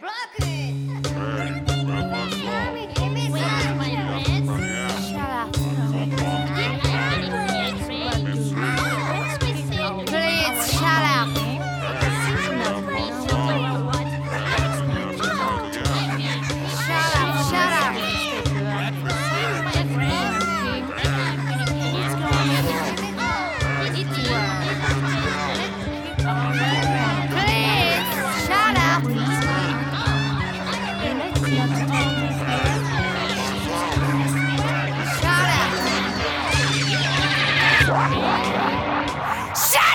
Block it. Shut up! Shut up!